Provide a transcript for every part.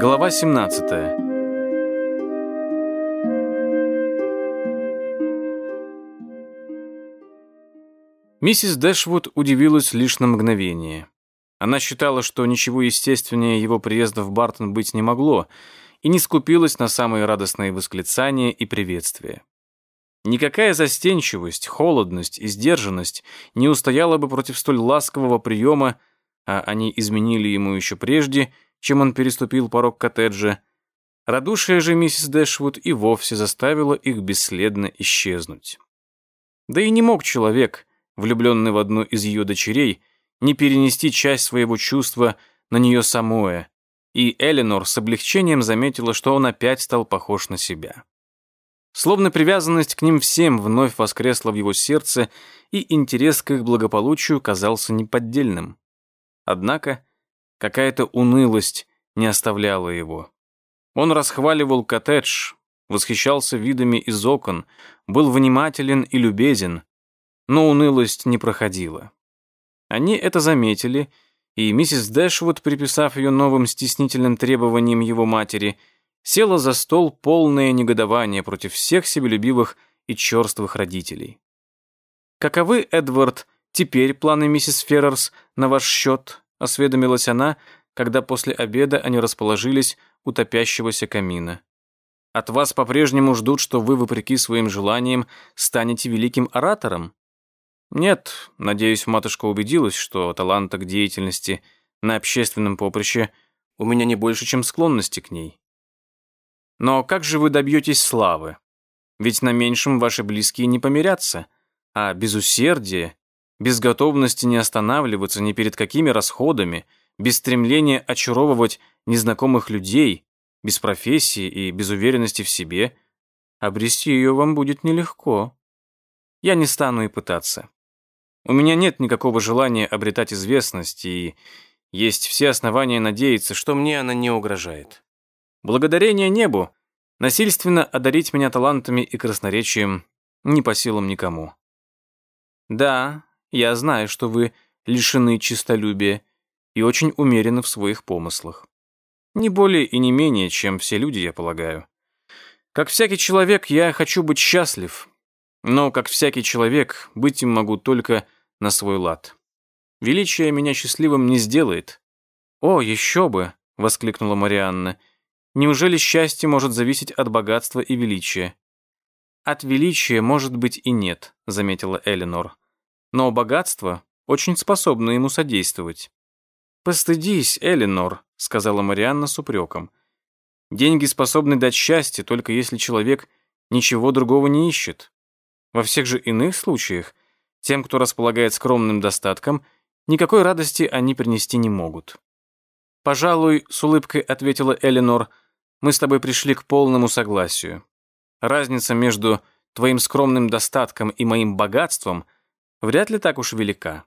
Глава 17. Миссис Дэшвуд удивилась лишь на мгновение. Она считала, что ничего естественнее его приезда в Бартон быть не могло, и не скупилась на самые радостные восклицания и приветствия. Никакая застенчивость, холодность и сдержанность не устояла бы против столь ласкового приема, а они изменили ему еще прежде, чем он переступил порог коттеджа. Радушие же миссис Дэшвуд и вовсе заставило их бесследно исчезнуть. Да и не мог человек, влюбленный в одну из ее дочерей, не перенести часть своего чувства на нее самое, и Эленор с облегчением заметила, что он опять стал похож на себя. Словно привязанность к ним всем вновь воскресла в его сердце, и интерес к их благополучию казался неподдельным. Однако какая-то унылость не оставляла его. Он расхваливал коттедж, восхищался видами из окон, был внимателен и любезен, но унылость не проходила. Они это заметили, и миссис Дэшвуд, приписав ее новым стеснительным требованиям его матери, села за стол полное негодование против всех себелюбивых и черствых родителей. «Каковы, Эдвард, теперь планы миссис Феррерс на ваш счет?» — осведомилась она, когда после обеда они расположились у топящегося камина. «От вас по-прежнему ждут, что вы, вопреки своим желаниям, станете великим оратором?» «Нет, надеюсь, матушка убедилась, что таланта к деятельности на общественном поприще у меня не больше, чем склонности к ней. Но как же вы добьетесь славы? Ведь на меньшем ваши близкие не помирятся, а без усердия, без готовности не останавливаться ни перед какими расходами, без стремления очаровывать незнакомых людей, без профессии и без уверенности в себе, обрести ее вам будет нелегко. Я не стану и пытаться. У меня нет никакого желания обретать известность, и есть все основания надеяться, что мне она не угрожает. Благодарение небу, насильственно одарить меня талантами и красноречием не по силам никому. Да, я знаю, что вы лишены честолюбия и очень умерены в своих помыслах. Не более и не менее, чем все люди, я полагаю. Как всякий человек, я хочу быть счастлив, но, как всякий человек, быть им могу только на свой лад. Величие меня счастливым не сделает. «О, еще бы!» — воскликнула Марианна — Неужели счастье может зависеть от богатства и величия? От величия, может быть, и нет, заметила Эленор. Но богатство очень способно ему содействовать. «Постыдись, Эленор», — сказала Марианна с упреком. «Деньги способны дать счастье, только если человек ничего другого не ищет. Во всех же иных случаях тем, кто располагает скромным достатком, никакой радости они принести не могут». «Пожалуй», — с улыбкой ответила Эленор, мы с тобой пришли к полному согласию. Разница между твоим скромным достатком и моим богатством вряд ли так уж велика.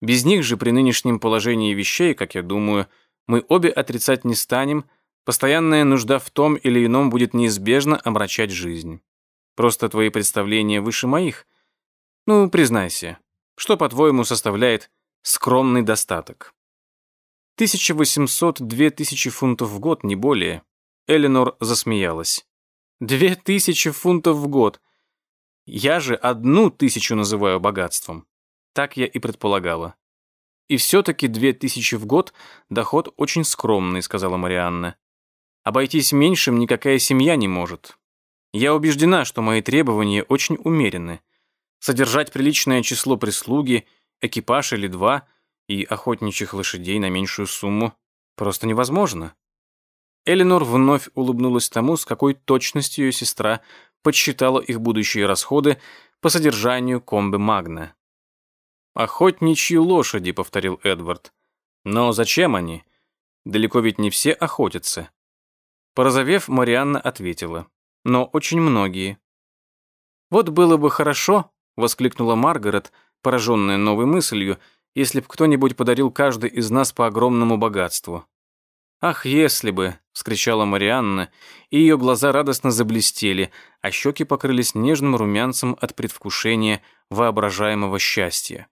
Без них же при нынешнем положении вещей, как я думаю, мы обе отрицать не станем, постоянная нужда в том или ином будет неизбежно омрачать жизнь. Просто твои представления выше моих. Ну, признайся, что, по-твоему, составляет скромный достаток? 1800-2000 фунтов в год, не более. Эленор засмеялась. «Две тысячи фунтов в год. Я же одну тысячу называю богатством». Так я и предполагала. «И все-таки две тысячи в год доход очень скромный», сказала Марианна. «Обойтись меньшим никакая семья не может. Я убеждена, что мои требования очень умеренны. Содержать приличное число прислуги, экипаж или два и охотничьих лошадей на меньшую сумму просто невозможно. Эленор вновь улыбнулась тому, с какой точностью ее сестра подсчитала их будущие расходы по содержанию комбы Магна. «Охотничьи лошади», — повторил Эдвард. «Но зачем они? Далеко ведь не все охотятся». Порозовев, Марианна ответила. «Но очень многие». «Вот было бы хорошо», — воскликнула Маргарет, пораженная новой мыслью, «если б кто-нибудь подарил каждый из нас по огромному богатству. «Ах, если бы!» — вскричала Марианна, и ее глаза радостно заблестели, а щеки покрылись нежным румянцем от предвкушения воображаемого счастья.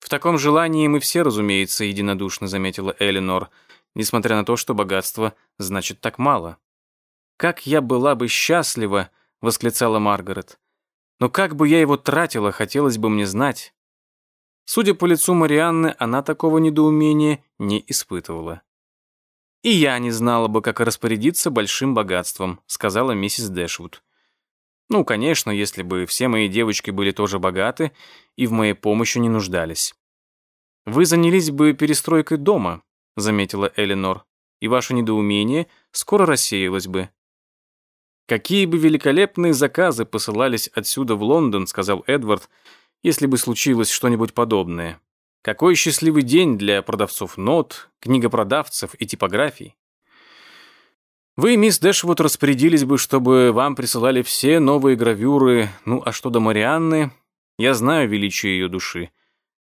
«В таком желании мы все, разумеется, единодушно», — заметила Эленор. несмотря на то, что богатство значит так мало. «Как я была бы счастлива!» — восклицала Маргарет. «Но как бы я его тратила, хотелось бы мне знать». Судя по лицу Марианны, она такого недоумения не испытывала. «И я не знала бы, как распорядиться большим богатством», сказала миссис Дэшвуд. «Ну, конечно, если бы все мои девочки были тоже богаты и в моей помощи не нуждались». «Вы занялись бы перестройкой дома», заметила Элинор, «и ваше недоумение скоро рассеялось бы». «Какие бы великолепные заказы посылались отсюда в Лондон», сказал Эдвард, «если бы случилось что-нибудь подобное. Какой счастливый день для продавцов нот, книгопродавцев и типографий. Вы, мисс Дэшвуд, распорядились бы, чтобы вам присылали все новые гравюры, ну а что до Марианны, я знаю величие ее души.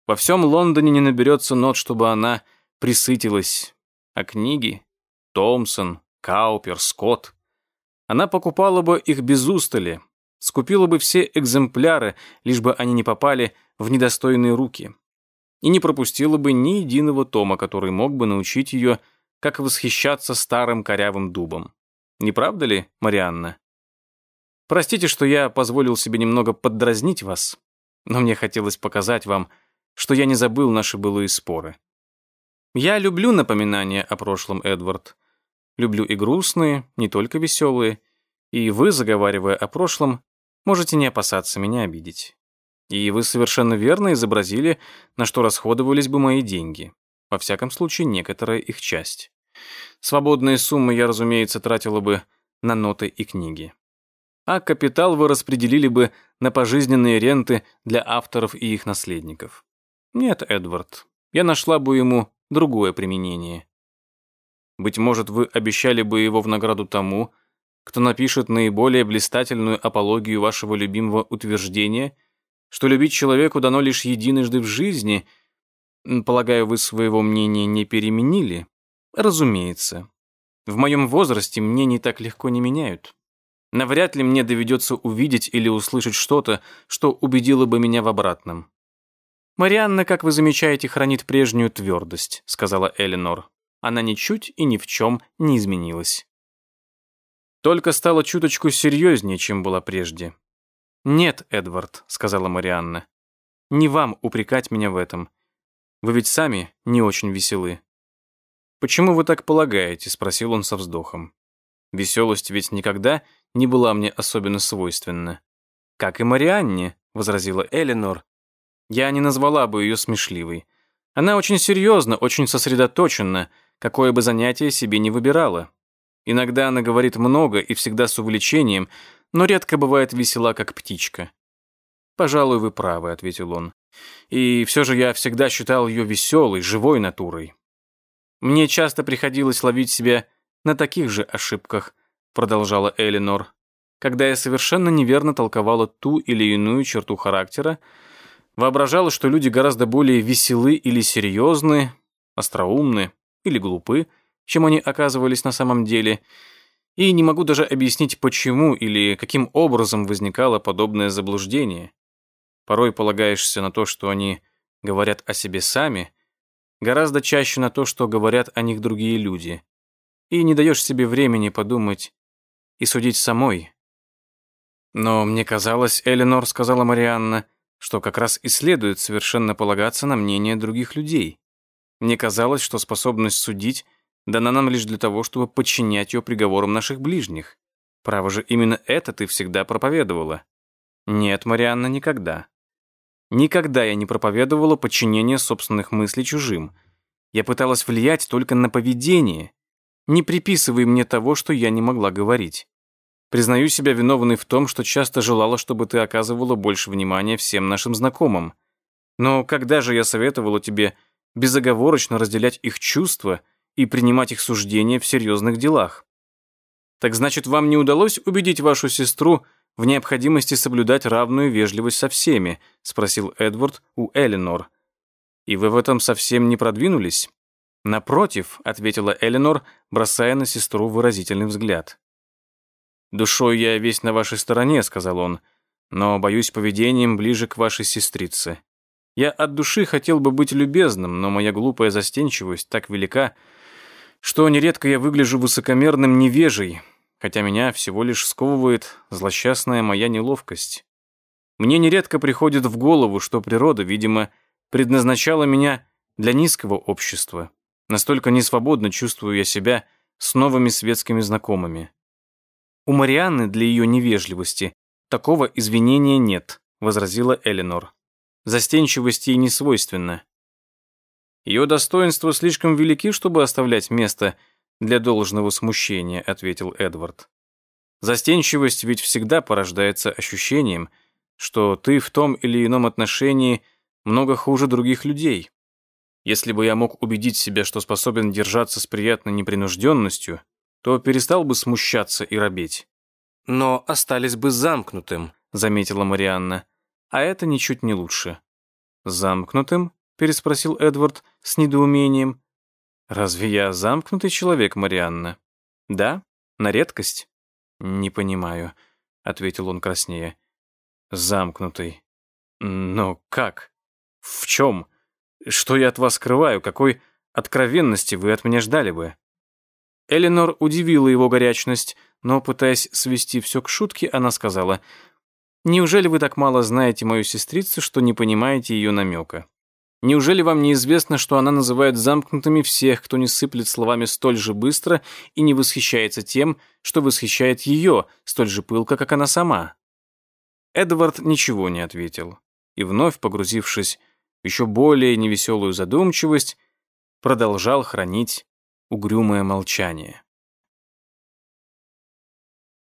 Во всем Лондоне не наберется нот, чтобы она присытилась. А книги? Томпсон, Каупер, Скотт. Она покупала бы их без устали, скупила бы все экземпляры, лишь бы они не попали в недостойные руки и не пропустила бы ни единого тома, который мог бы научить ее, как восхищаться старым корявым дубом. Не правда ли, Марианна? Простите, что я позволил себе немного поддразнить вас, но мне хотелось показать вам, что я не забыл наши былые споры. Я люблю напоминания о прошлом, Эдвард. Люблю и грустные, не только веселые. И вы, заговаривая о прошлом, можете не опасаться меня обидеть. И вы совершенно верно изобразили, на что расходовались бы мои деньги. Во всяком случае, некоторая их часть. Свободные суммы я, разумеется, тратила бы на ноты и книги. А капитал вы распределили бы на пожизненные ренты для авторов и их наследников. Нет, Эдвард, я нашла бы ему другое применение. Быть может, вы обещали бы его в награду тому, кто напишет наиболее блистательную апологию вашего любимого утверждения – что любить человеку дано лишь единожды в жизни, полагаю, вы своего мнения не переменили? Разумеется. В моем возрасте мнений так легко не меняют. Навряд ли мне доведется увидеть или услышать что-то, что убедило бы меня в обратном. «Марианна, как вы замечаете, хранит прежнюю твердость», сказала Эленор. Она ничуть и ни в чем не изменилась. Только стала чуточку серьезнее, чем была прежде. «Нет, Эдвард», — сказала Марианна. «Не вам упрекать меня в этом. Вы ведь сами не очень веселы». «Почему вы так полагаете?» — спросил он со вздохом. «Веселость ведь никогда не была мне особенно свойственна». «Как и Марианне», — возразила Эленор. «Я не назвала бы ее смешливой. Она очень серьезна, очень сосредоточена, какое бы занятие себе не выбирала. Иногда она говорит много и всегда с увлечением, но редко бывает весела, как птичка. «Пожалуй, вы правы», — ответил он. «И все же я всегда считал ее веселой, живой натурой. Мне часто приходилось ловить себя на таких же ошибках», — продолжала Элинор, «когда я совершенно неверно толковала ту или иную черту характера, воображала, что люди гораздо более веселы или серьезны, остроумны или глупы, чем они оказывались на самом деле, — и не могу даже объяснить, почему или каким образом возникало подобное заблуждение. Порой полагаешься на то, что они говорят о себе сами, гораздо чаще на то, что говорят о них другие люди. И не даешь себе времени подумать и судить самой. Но мне казалось, Эленор сказала Марианна, что как раз и следует совершенно полагаться на мнение других людей. Мне казалось, что способность судить — дана нам лишь для того, чтобы подчинять ее приговорам наших ближних. Право же, именно это ты всегда проповедовала. Нет, Марианна, никогда. Никогда я не проповедовала подчинение собственных мыслей чужим. Я пыталась влиять только на поведение. Не приписывай мне того, что я не могла говорить. Признаю себя виновной в том, что часто желала, чтобы ты оказывала больше внимания всем нашим знакомым. Но когда же я советовала тебе безоговорочно разделять их чувства – и принимать их суждения в серьезных делах. Так значит, вам не удалось убедить вашу сестру в необходимости соблюдать равную вежливость со всеми, спросил Эдвард у Эленор. И вы в этом совсем не продвинулись? Напротив, ответила Эленор, бросая на сестру выразительный взгляд. Душой я весь на вашей стороне, сказал он, но боюсь поведением ближе к вашей сестрице. Я от души хотел бы быть любезным, но моя глупая застенчивость так велика, что нередко я выгляжу высокомерным невежей, хотя меня всего лишь сковывает злосчастная моя неловкость. Мне нередко приходит в голову, что природа, видимо, предназначала меня для низкого общества. Настолько несвободно чувствую я себя с новыми светскими знакомыми. У Марианны для ее невежливости такого извинения нет, возразила Эленор. Застенчивость ей не свойственна. Ее достоинства слишком велики, чтобы оставлять место для должного смущения, ответил Эдвард. Застенчивость ведь всегда порождается ощущением, что ты в том или ином отношении много хуже других людей. Если бы я мог убедить себя, что способен держаться с приятной непринужденностью, то перестал бы смущаться и робеть. Но остались бы замкнутым, заметила Марианна. А это ничуть не лучше. Замкнутым? Переспросил Эдвард с недоумением. Разве я замкнутый человек, Марианна? Да, на редкость. Не понимаю, ответил он краснее. Замкнутый. Но как? В чем? Что я от вас скрываю? Какой откровенности вы от меня ждали бы?» Эленор удивила его горячность, но, пытаясь свести все к шутке, она сказала, «Неужели вы так мало знаете мою сестрицу, что не понимаете ее намека? Неужели вам неизвестно, что она называет замкнутыми всех, кто не сыплет словами столь же быстро и не восхищается тем, что восхищает ее столь же пылко, как она сама?» Эдвард ничего не ответил и, вновь погрузившись еще более невеселую задумчивость, продолжал хранить угрюмое молчание.